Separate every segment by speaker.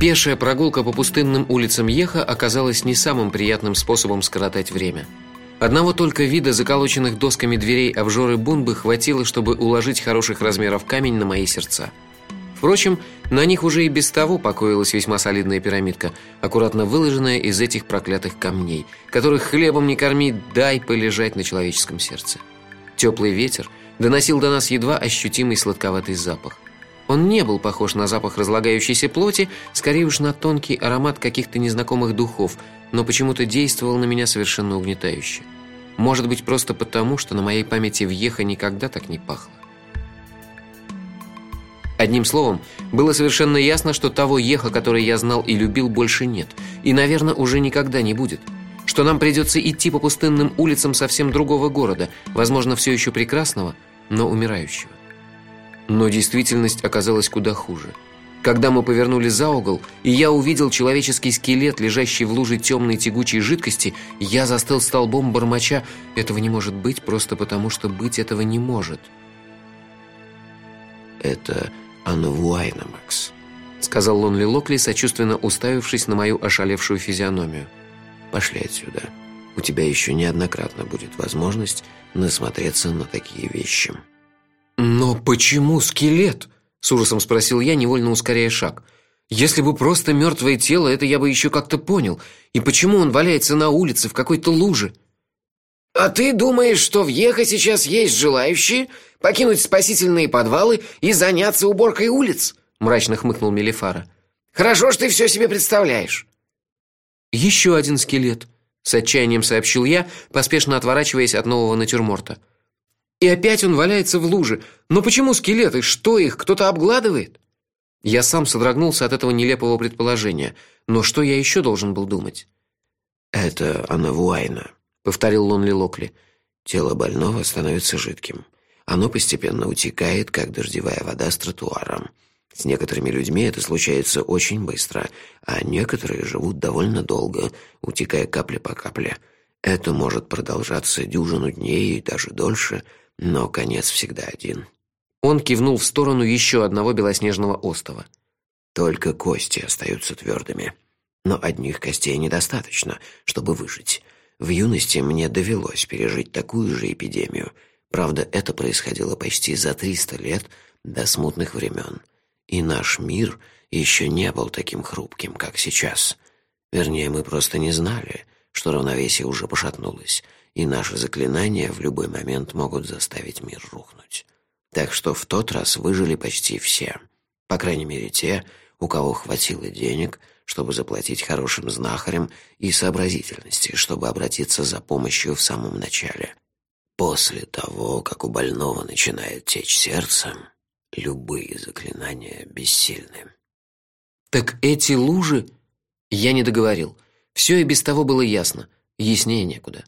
Speaker 1: Пешая прогулка по пустынным улицам Еха оказалась не самым приятным способом скоротать время. Одного только вида заколоченных досками дверей обжоры Бунбы хватило, чтобы уложить хороших размеров камень на мои сердца. Впрочем, на них уже и без того покоилась весьма солидная пирамидка, аккуратно выложенная из этих проклятых камней, которых хлебом не корми, дай полежать на человеческом сердце. Теплый ветер доносил до нас едва ощутимый сладковатый запах. Он не был похож на запах разлагающейся плоти, скорее уж на тонкий аромат каких-то незнакомых духов, но почему-то действовал на меня совершенно угнетающе. Может быть, просто потому, что на моей памяти Вьеха никогда так не пахло. Одним словом, было совершенно ясно, что того Еха, который я знал и любил, больше нет, и, наверное, уже никогда не будет. Что нам придется идти по пустынным улицам совсем другого города, возможно, все еще прекрасного, но умирающего. Но действительность оказалась куда хуже. Когда мы повернули за угол, и я увидел человеческий скелет, лежащий в луже темной тягучей жидкости, я застыл столбом бормоча: "Этого не может быть, просто потому что быть этого не может".
Speaker 2: Это Анвуайна, Макс,
Speaker 1: сказал Лонли Локли, сочувственно уставившись на мою ошалевшую физиономию.
Speaker 2: Пошли отсюда. У тебя еще неоднократно будет возможность насмотреться на такие вещи.
Speaker 1: Но почему скелет? с ужасом спросил я, невольно ускоряя шаг. Если бы просто мертвое тело, это я бы еще как-то понял. И почему он валяется на улице в какой-то луже?
Speaker 3: А ты думаешь, что в Ехо сейчас есть желающие покинуть спасительные подвалы и заняться уборкой улиц? мрачно хмыкнул Мелифара. Хорошо, что ты все себе представляешь.
Speaker 1: Еще один скелет, с отчаянием сообщил я, поспешно отворачиваясь от нового натюрморта. И опять он валяется в луже. Но почему скелеты? Что их кто-то обгладывает? Я сам содрогнулся от этого нелепого предположения, но что я еще должен был думать?
Speaker 2: Это Анавуайна, повторил Лонли Локли. Тело больного становится жидким. Оно постепенно утекает, как дождевая вода с тротуара. С некоторыми людьми это случается очень быстро, а некоторые живут довольно долго, утекая капля по капле. Это может продолжаться дюжину дней и даже дольше, но конец всегда один.
Speaker 1: Он кивнул в сторону еще одного белоснежного остова.
Speaker 2: Только кости остаются твердыми. Но одних костей недостаточно, чтобы выжить. В юности мне довелось пережить такую же эпидемию. Правда, это происходило почти за 300 лет до смутных времен. И наш мир еще не был таким хрупким, как сейчас. Вернее, мы просто не знали, что равновесие уже пошатнулось и наши заклинания в любой момент могут заставить мир рухнуть. Так что в тот раз выжили почти все, по крайней мере те, у кого хватило денег, чтобы заплатить хорошим знахарям и сообразительности, чтобы обратиться за помощью в самом начале. После того, как у больного начинает течь сердце, любые заклинания бессильны.
Speaker 1: Так эти лужи, я не договорил. Все и без того было ясно, яснее некуда.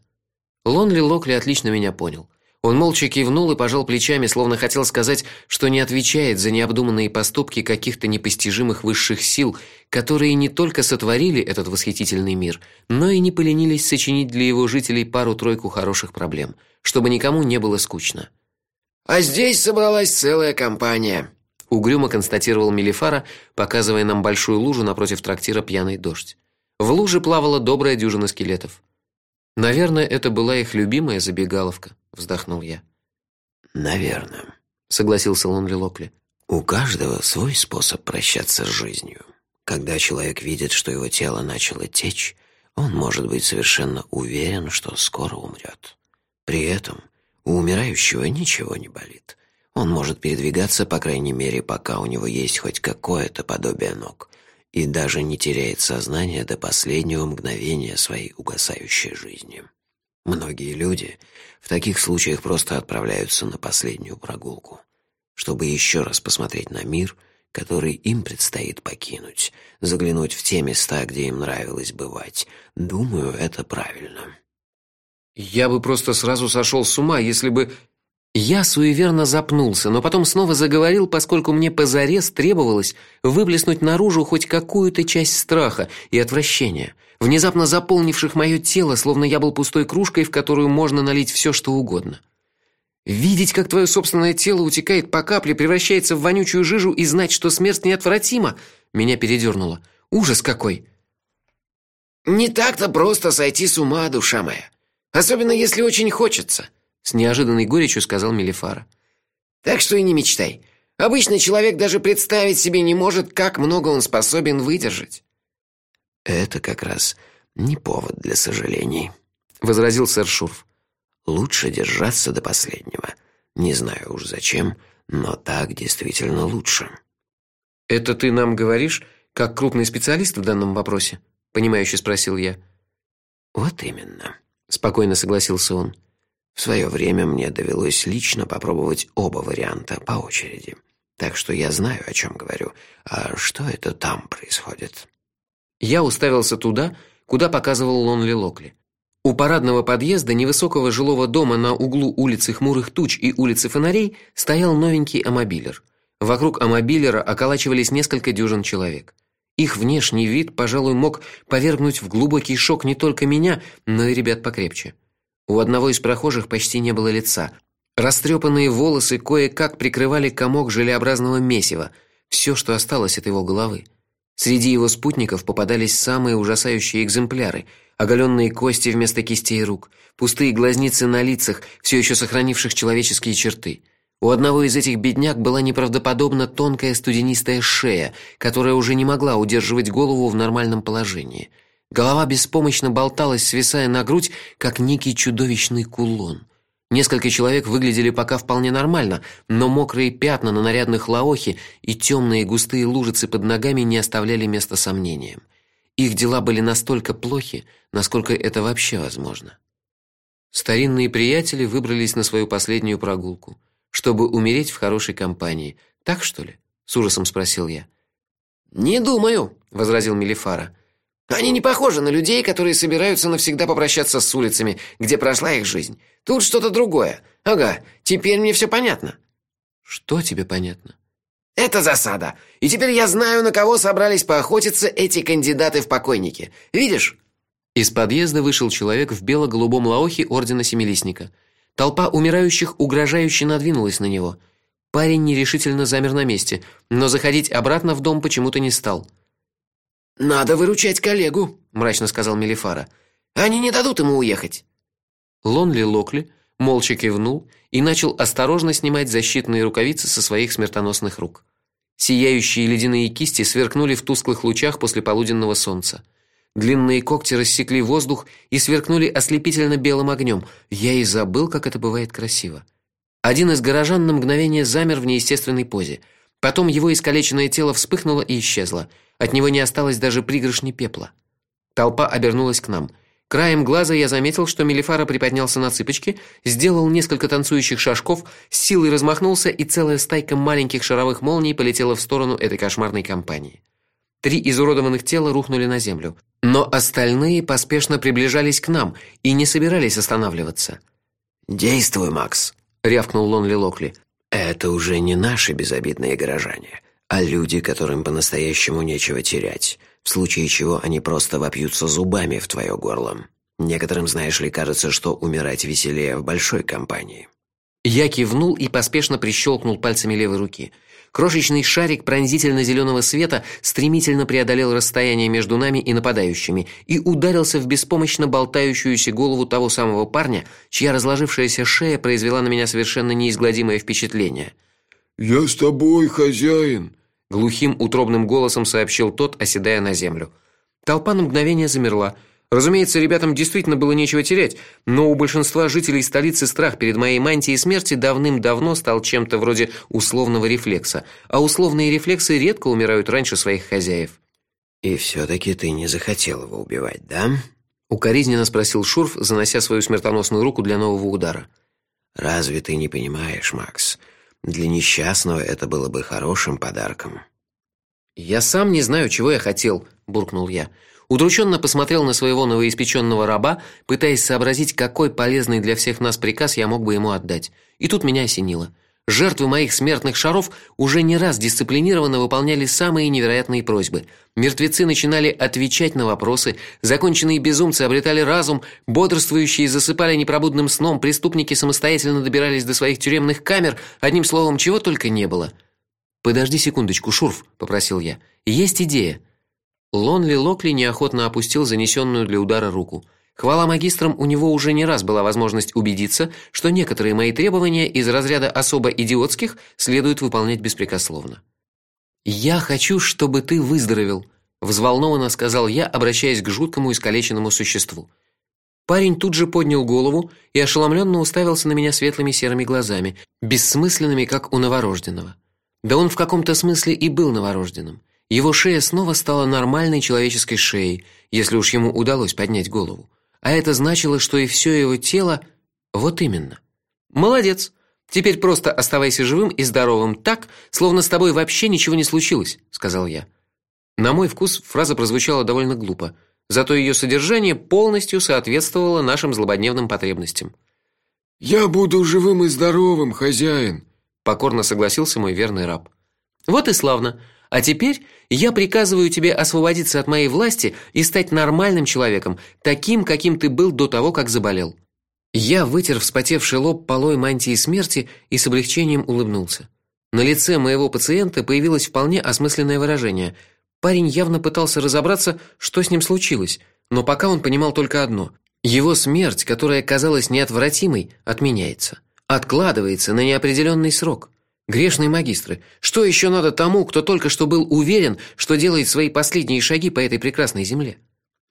Speaker 1: Лонли Локли отлично меня понял. Он молча кивнул и пожал плечами, словно хотел сказать, что не отвечает за необдуманные поступки каких-то непостижимых высших сил, которые не только сотворили этот восхитительный мир, но и не поленились сочинить для его жителей пару-тройку хороших проблем, чтобы никому не было скучно.
Speaker 3: А здесь собралась целая компания,
Speaker 1: угрюмо констатировал Мелифара, показывая нам большую лужу напротив трактира Пьяный дождь. В луже плавала добрая дюжина скелетов. Наверное, это была их любимая забегаловка, вздохнул я.
Speaker 2: Наверное,
Speaker 1: согласился Лонли Локли.
Speaker 2: У каждого свой способ прощаться с жизнью. Когда человек видит, что его тело начало течь, он может быть совершенно уверен, что скоро умрет. При этом у умирающего ничего не болит. Он может передвигаться, по крайней мере, пока у него есть хоть какое-то подобие ног и даже не теряет сознание до последнего мгновения своей угасающей жизни. Многие люди в таких случаях просто отправляются на последнюю прогулку, чтобы еще раз посмотреть на мир, который им предстоит покинуть, заглянуть в те места, где им нравилось бывать. Думаю, это правильно.
Speaker 1: Я бы просто сразу сошел с ума, если бы Я суеверно запнулся, но потом снова заговорил, поскольку мне позарез требовалось выплеснуть наружу хоть какую-то часть страха и отвращения, внезапно заполнивших мое тело, словно я был пустой кружкой, в которую можно налить все, что угодно. Видеть, как твое собственное тело утекает по капле, превращается в вонючую жижу и знать, что смерть неотвратима, меня передернуло. Ужас какой.
Speaker 3: Не так-то просто сойти с ума, душа моя, особенно если очень хочется
Speaker 1: с неожиданной горечью сказал Мелифара.
Speaker 3: Так что и не мечтай. Обычный человек даже представить себе не может, как много он способен выдержать.
Speaker 2: Это как раз не повод для сожалений,
Speaker 1: возразил сэр Шурф.
Speaker 2: Лучше держаться до последнего. Не знаю уж зачем, но так действительно лучше.
Speaker 1: Это ты нам говоришь, как крупный специалист в данном вопросе? понимающе спросил я.
Speaker 2: Вот именно,
Speaker 1: спокойно согласился он.
Speaker 2: В свое время мне довелось лично попробовать оба варианта по очереди. Так что я знаю, о чем говорю. А что это там происходит?
Speaker 1: Я уставился туда, куда показывал Лонли Локли. У парадного подъезда невысокого жилого дома на углу улицы Хмурых туч и улицы Фонарей стоял новенький амобилер. Вокруг амобилера околачивались несколько дюжин человек. Их внешний вид, пожалуй, мог повергнуть в глубокий шок не только меня, но и ребят покрепче. У одного из прохожих почти не было лица. Растрепанные волосы кое-как прикрывали комок желеобразного месива, все, что осталось от его головы. Среди его спутников попадались самые ужасающие экземпляры: оголенные кости вместо кистей рук, пустые глазницы на лицах, все еще сохранивших человеческие черты. У одного из этих бедняк была неправдоподобно тонкая студенистая шея, которая уже не могла удерживать голову в нормальном положении. Голова беспомощно болталась, свисая на грудь, как некий чудовищный кулон. Несколько человек выглядели пока вполне нормально, но мокрые пятна на нарядных лаохе и темные густые лужицы под ногами не оставляли места сомнениям. Их дела были настолько плохи, насколько это вообще возможно. Старинные приятели выбрались на свою последнюю прогулку, чтобы умереть в хорошей компании. Так что ли? с ужасом спросил я.
Speaker 3: Не думаю, возразил Мелифара. Они не похожи на людей, которые собираются навсегда попрощаться с улицами, где прошла их жизнь. Тут что-то другое. Ага, теперь мне все понятно.
Speaker 1: Что тебе понятно?
Speaker 3: Это засада. И теперь я знаю, на кого собрались поохотиться эти кандидаты в покойники. Видишь?
Speaker 1: Из подъезда вышел человек в бело-голубом лаохе ордена Семилистника. Толпа умирающих угрожающе надвинулась на него. Парень нерешительно замер на месте, но заходить обратно в дом почему-то не стал.
Speaker 3: Надо выручать коллегу, мрачно сказал Мелифара. Они не дадут ему уехать.
Speaker 1: Лонли Локли молча кивнул и начал осторожно снимать защитные рукавицы со своих смертоносных рук. Сияющие ледяные кисти сверкнули в тусклых лучах после полуденного солнца. Длинные когти рассекли воздух и сверкнули ослепительно белым огнем. Я и забыл, как это бывает красиво. Один из горожан на мгновение замер в неестественной позе. Потом его искалеченное тело вспыхнуло и исчезло. От него не осталось даже пригоршни пепла. Толпа обернулась к нам. Краем глаза я заметил, что Мелифара приподнялся на цыпочки, сделал несколько танцующих шажков, с силой размахнулся, и целая стайка маленьких шаровых молний полетела в сторону этой кошмарной компании. Три изуродованных тела рухнули на землю, но остальные поспешно приближались к нам и не собирались останавливаться.
Speaker 2: "Действуй, Макс", рявкнул Лонли Локли. "Это уже не наши безобидные горожане а люди, которым по-настоящему нечего терять, в случае чего они просто вопьются зубами в твое горло. Некоторым, знаешь ли, кажется, что умирать веселее в большой компании.
Speaker 1: Я кивнул и поспешно прищелкнул пальцами левой руки. Крошечный шарик пронзительно зеленого света стремительно преодолел расстояние между нами и нападающими и ударился в беспомощно болтающуюся голову того самого парня, чья разложившаяся шея произвела на меня совершенно неизгладимое впечатление.
Speaker 4: "Я с тобой, хозяин",
Speaker 1: глухим утробным голосом сообщил тот, оседая на землю. Толпа на мгновение замерла. Разумеется, ребятам действительно было нечего терять, но у большинства жителей столицы страх перед моей мантией смерти давным-давно стал чем-то вроде условного рефлекса, а условные рефлексы редко умирают раньше своих хозяев.
Speaker 2: И все таки ты не захотел его убивать, да?
Speaker 1: укоризненно спросил Шурф, занося свою смертоносную руку для нового удара.
Speaker 2: Разве ты не понимаешь, Макс? Для несчастного это было бы хорошим подарком.
Speaker 1: Я сам не знаю, чего я хотел, буркнул я. Удрученно посмотрел на своего новоиспеченного раба, пытаясь сообразить, какой полезный для всех нас приказ я мог бы ему отдать. И тут меня осенило. Жертвы моих смертных шаров уже не раз дисциплинированно выполняли самые невероятные просьбы. Мертвецы начинали отвечать на вопросы, законченные безумцы обретали разум, бодрствующие засыпали непробудным сном, преступники самостоятельно добирались до своих тюремных камер, одним словом, чего только не было. Подожди секундочку, Шурф, попросил я. Есть идея. Лонли Локли неохотно опустил занесенную для удара руку. Хвала магистрам, у него уже не раз была возможность убедиться, что некоторые мои требования из разряда особо идиотских следует выполнять беспрекословно. Я хочу, чтобы ты выздоровел, взволнованно сказал я, обращаясь к жуткому искалеченному существу. Парень тут же поднял голову и ошеломленно уставился на меня светлыми серыми глазами, бессмысленными, как у новорожденного. Да он в каком-то смысле и был новорожденным. Его шея снова стала нормальной человеческой шеей, если уж ему удалось поднять голову а это значило, что и все его тело вот именно. Молодец. Теперь просто оставайся живым и здоровым так, словно с тобой вообще ничего не случилось, сказал я. На мой вкус фраза прозвучала довольно глупо, зато ее содержание полностью соответствовало нашим злободневным потребностям.
Speaker 4: Я буду живым и здоровым, хозяин,
Speaker 1: покорно согласился мой верный раб. Вот и славно. А теперь я приказываю тебе освободиться от моей власти и стать нормальным человеком, таким, каким ты был до того, как заболел. Я вытер вспотевший лоб полой мантии смерти и с облегчением улыбнулся. На лице моего пациента появилось вполне осмысленное выражение. Парень явно пытался разобраться, что с ним случилось, но пока он понимал только одно: его смерть, которая казалась неотвратимой, отменяется, откладывается на неопределенный срок. Грешные магистры, что еще надо тому, кто только что был уверен, что делает свои последние шаги по этой прекрасной земле?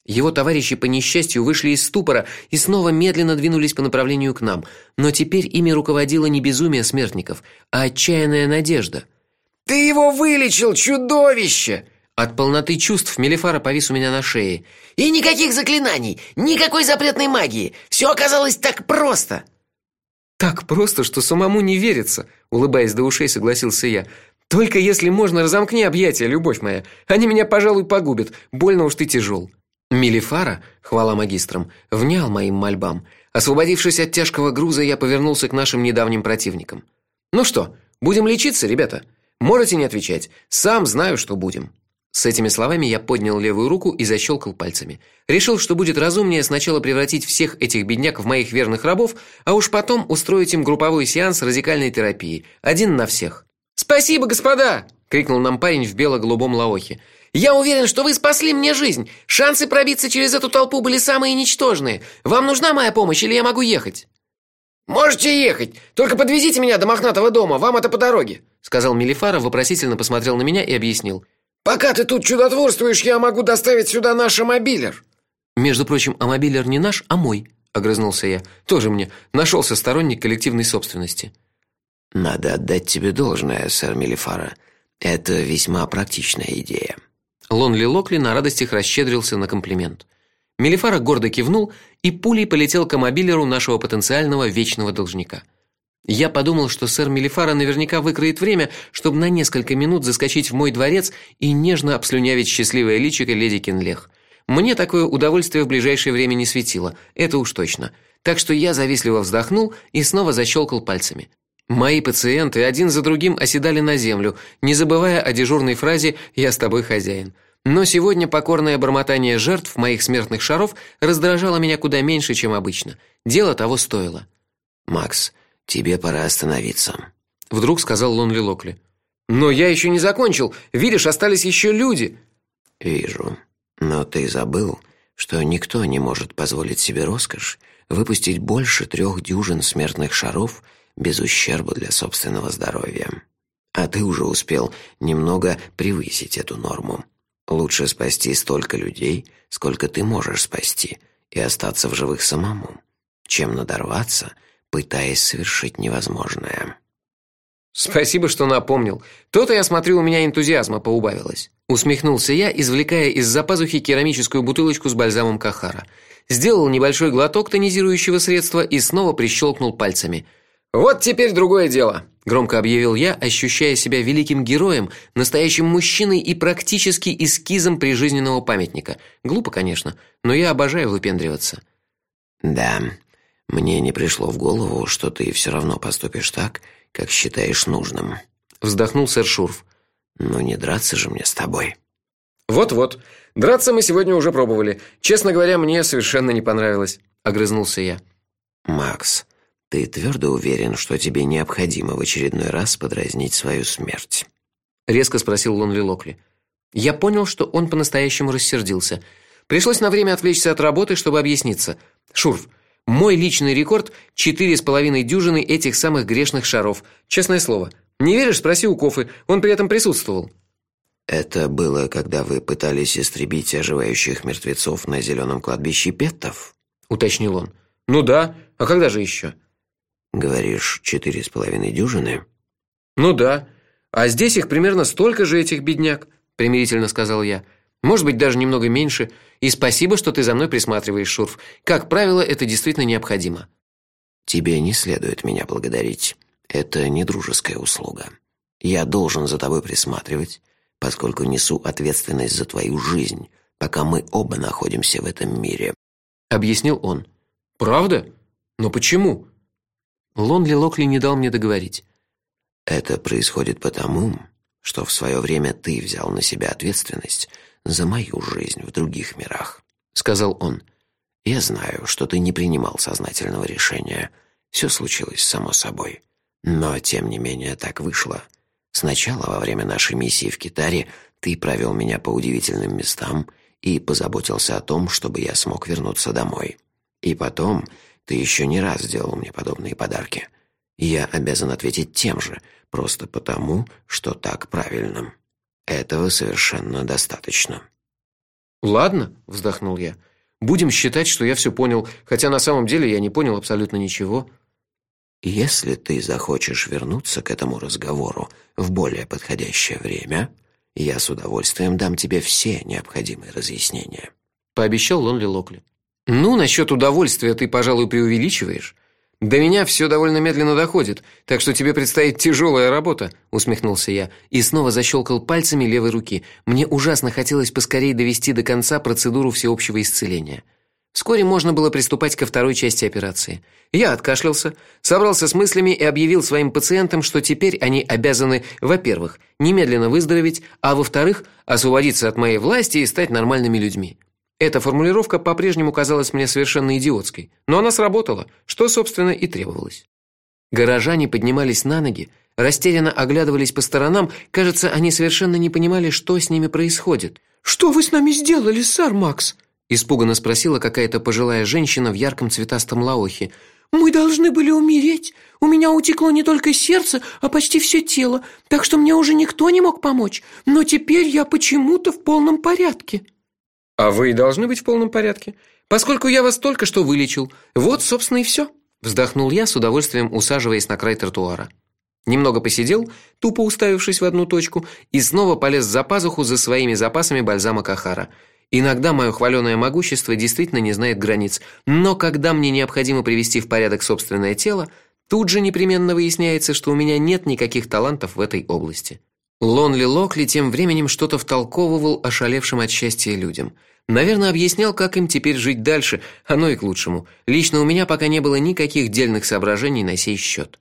Speaker 1: Его товарищи по несчастью вышли из ступора и снова медленно двинулись по направлению к нам, но теперь ими руководило не безумие смертников, а отчаянная надежда.
Speaker 3: Ты его вылечил, чудовище!
Speaker 1: От полноты чувств Мелифара повис у меня на шее.
Speaker 3: И никаких заклинаний, никакой запретной магии. Все оказалось так просто.
Speaker 1: Так просто, что самому не верится, улыбаясь до ушей, согласился я. Только если можно, разомкни объятия, любовь моя. Они меня, пожалуй, погубят. Больно уж ты тяжел. Милифара, хвала магистрам, внял моим мольбам. Освободившись от тяжкого груза, я повернулся к нашим недавним противникам. Ну что, будем лечиться, ребята? Можете не отвечать. Сам знаю, что будем. С этими словами я поднял левую руку и защелкал пальцами. Решил, что будет разумнее сначала превратить всех этих бедняк в моих верных рабов, а уж потом устроить им групповой сеанс радикальной терапии, один на всех. "Спасибо, господа!" крикнул нам парень в бело-голубом лаохе. "Я уверен, что вы спасли мне жизнь. Шансы пробиться через эту толпу были самые ничтожные. Вам нужна моя помощь или я могу ехать?"
Speaker 3: Можете ехать, только подвезите меня до мохнатого дома, вам это по дороге, сказал Мелифара, вопросительно посмотрел на меня и объяснил: Пока ты тут чудотворствуешь, я могу доставить сюда наш мобилер.
Speaker 1: Между прочим, амобилер не наш, а мой, огрызнулся я. Тоже мне нашелся сторонник коллективной собственности.
Speaker 2: Надо отдать тебе должное, сэр Мелифара. Это весьма практичная идея.
Speaker 1: Лонли Локли на радостях расщедрился на комплимент. Мелифара гордо кивнул и пулей полетел к амобилеру нашего потенциального вечного должника. Я подумал, что сэр Мелифара наверняка выкроет время, чтобы на несколько минут заскочить в мой дворец и нежно обслюнявить счастливое личико леди Кенлех. Мне такое удовольствие в ближайшее время не светило, это уж точно. Так что я завистливо вздохнул и снова защелкал пальцами. Мои пациенты один за другим оседали на землю, не забывая о дежурной фразе "Я с тобой, хозяин". Но сегодня покорное бормотание жертв моих смертных шаров раздражало меня куда меньше, чем обычно. Дело того стоило.
Speaker 2: Макс, Тебе пора остановиться,
Speaker 1: вдруг сказал Лонли Локли. Но я еще не закончил. Видишь, остались еще люди.
Speaker 2: Вижу. Но ты забыл, что никто не может позволить себе роскошь выпустить больше трех дюжин смертных шаров без ущерба для собственного здоровья. А ты уже успел немного превысить эту норму. Лучше спасти столько людей, сколько ты можешь спасти, и остаться в живых самому, чем надорваться пытаясь совершить невозможное.
Speaker 1: Спасибо, что напомнил. То-то я смотрю, у меня энтузиазма поубавилось. Усмехнулся я, извлекая из-за пазухи керамическую бутылочку с бальзамом Кахара. Сделал небольшой глоток тонизирующего средства и снова прищелкнул пальцами. Вот теперь другое дело, громко объявил я, ощущая себя великим героем, настоящим мужчиной и практически эскизом прижизненного памятника. Глупо, конечно, но я обожаю выпендриваться.
Speaker 2: Да. Мне не пришло в голову, что ты все равно поступишь так, как считаешь нужным,
Speaker 1: вздохнул сэр Шурф.
Speaker 2: Но не драться же мне с тобой.
Speaker 1: Вот-вот. Драться мы сегодня уже пробовали. Честно говоря, мне совершенно не понравилось, огрызнулся я.
Speaker 2: Макс, ты твердо уверен, что тебе необходимо в очередной раз подразнить свою смерть?
Speaker 1: резко спросил Лонли Локли. Я понял, что он по-настоящему рассердился. Пришлось на время отвлечься от работы, чтобы объясниться. Шурф, мой личный рекорд четыре с половиной дюжины этих самых грешных шаров. Честное слово. Не веришь, спроси у Кофы, он при этом присутствовал.
Speaker 2: Это было, когда вы пытались истребить оживающих мертвецов на зеленом кладбище Петтов,
Speaker 1: уточнил он. Ну да, а когда же еще?
Speaker 2: Говоришь, четыре с половиной дюжины?
Speaker 1: Ну да. А здесь их примерно столько же этих бедняк, примирительно сказал я. Может быть, даже немного меньше. И спасибо, что ты за мной присматриваешь, Шурф. Как правило, это действительно необходимо.
Speaker 2: Тебе не следует меня благодарить. Это не дружеская услуга. Я должен за тобой присматривать, поскольку несу ответственность за твою жизнь, пока мы оба находимся в этом мире,
Speaker 1: объяснил он. Правда? Но почему? Лонли Локли не дал мне договорить.
Speaker 2: Это происходит потому, что в свое время ты взял на себя ответственность за мою жизнь в других мирах, сказал он. Я знаю, что ты не принимал сознательного решения. Все случилось само собой. Но тем не менее так вышло. Сначала во время нашей миссии в Китаре ты провел меня по удивительным местам и позаботился о том, чтобы я смог вернуться домой. И потом ты еще не раз делал мне подобные подарки. Я обязан ответить тем же, просто потому, что так правильно. Этого совершенно достаточно.
Speaker 1: Ладно, вздохнул я. Будем считать, что я все понял, хотя на самом деле я не понял абсолютно ничего.
Speaker 2: Если ты захочешь вернуться к этому разговору в более подходящее время, я с удовольствием дам тебе все необходимые разъяснения,
Speaker 1: пообещал Лонли Локли. Ну, насчет удовольствия ты, пожалуй, преувеличиваешь. До меня все довольно медленно доходит, так что тебе предстоит тяжелая работа, усмехнулся я и снова защелкал пальцами левой руки. Мне ужасно хотелось поскорее довести до конца процедуру всеобщего исцеления. Вскоре можно было приступать ко второй части операции. Я откашлялся, собрался с мыслями и объявил своим пациентам, что теперь они обязаны, во-первых, немедленно выздороветь, а во-вторых, освободиться от моей власти и стать нормальными людьми. Эта формулировка по-прежнему казалась мне совершенно идиотской, но она сработала, что, собственно, и требовалось. Горожане поднимались на ноги, растерянно оглядывались по сторонам, кажется, они совершенно не понимали, что с ними происходит.
Speaker 5: Что вы с нами сделали, сэр Макс?
Speaker 1: испуганно спросила какая-то пожилая женщина в ярком цветастом лаохе.
Speaker 5: Мы должны были умереть. У меня утекло не только сердце, а почти все тело, так что мне уже никто не мог помочь. Но теперь я почему-то в полном порядке.
Speaker 1: А вы должны быть в полном порядке, поскольку я вас только что вылечил. Вот, собственно, и все. вздохнул я с удовольствием, усаживаясь на край тротуара. Немного посидел, тупо уставившись в одну точку, и снова полез за пазуху за своими запасами бальзама Кахара. Иногда мое хваленое могущество действительно не знает границ, но когда мне необходимо привести в порядок собственное тело, тут же непременно выясняется, что у меня нет никаких талантов в этой области. Лонли Локли тем временем что-то втолковывал ошалевшим от счастья людям. Наверное, объяснял, как им теперь жить дальше, оно и к лучшему. Лично у меня пока не было никаких дельных соображений на сей счет.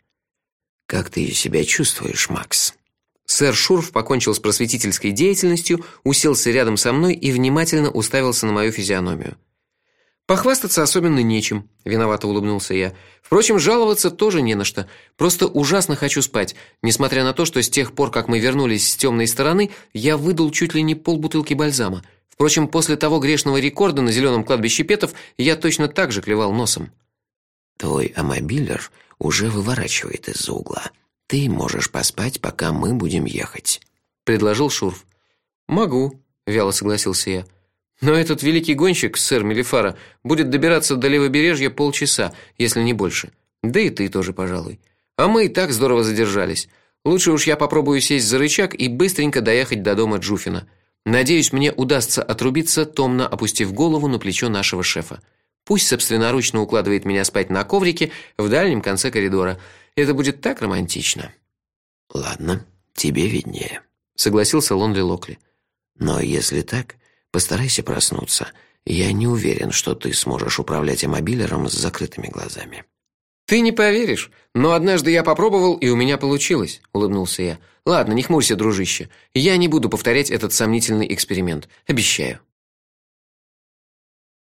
Speaker 2: Как ты себя чувствуешь, Макс?
Speaker 1: Сэр Шурф покончил с просветительской деятельностью, уселся рядом со мной и внимательно уставился на мою физиономию. Похвастаться особенно нечем, виновато улыбнулся я. Впрочем, жаловаться тоже не на что. Просто ужасно хочу спать, несмотря на то, что с тех пор, как мы вернулись с темной стороны, я выдал чуть ли не полбутылки бальзама. Впрочем, после того грешного рекорда на зеленом кладбище Петов я точно так же клевал носом.
Speaker 2: Твой амобилер уже выворачивает из-за угла. Ты можешь поспать, пока мы будем ехать,
Speaker 1: предложил Шурф. Могу, вяло согласился я. Но этот великий гонщик, сэр Мелифара, будет добираться до левобережья полчаса, если не больше. Да и ты тоже, пожалуй. А мы и так здорово задержались. Лучше уж я попробую сесть за рычаг и быстренько доехать до дома Джуфина. Надеюсь, мне удастся отрубиться, томно опустив голову на плечо нашего шефа. Пусть собственноручно укладывает меня спать на коврике в дальнем конце коридора. Это будет так романтично.
Speaker 2: Ладно, тебе виднее,
Speaker 1: согласился Лонли Локли.
Speaker 2: Но если так, постарайся проснуться. Я не уверен, что ты сможешь управлять мобилером с закрытыми глазами.
Speaker 1: Ты не поверишь, но однажды я попробовал, и у меня получилось, улыбнулся я. Ладно, не хмурься, дружище. Я не буду повторять этот сомнительный эксперимент, обещаю.